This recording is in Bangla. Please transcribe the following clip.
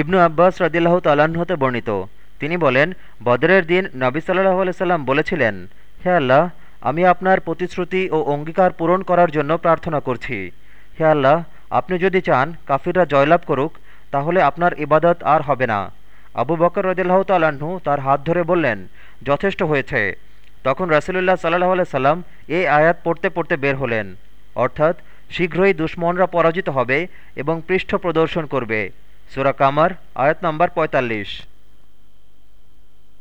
ইবনু আব্বাস রদিল্লাহ তাল্লাহতে বর্ণিত। তিনি বলেন, বদরের দিন নবী সাল্লাহ সাল্লাম বলেছিলেন, হে আল্লাহ, আমি আপনার প্রতিশ্রুতি ও অঙ্গীকার পূরণ করার জন্য প্রার্থনা করছি। হে আল্লাহ, আপনি যদি চান কাফিররা জয়লাভ করুক, তাহলে আপনার ইবাদত আর হবে না। আবু বকর রদিল্লাহ তাল্লাহ্ন তার হাত ধরে বললেন, যথেষ্ট হয়েছে। তখন রাসুলুল্লাহ সাল্লাহ সাল্লাম এই আয়াত পড়তে পড়তে বের হলেন। অর্থাৎ, শীঘ্রই দুশ্মনরা পরাজিত হবে এবং পৃষ্ঠ প্রদর্শন করবে। সুরা কামার আয়াত নম্বর পঁয়তাল্লিশ।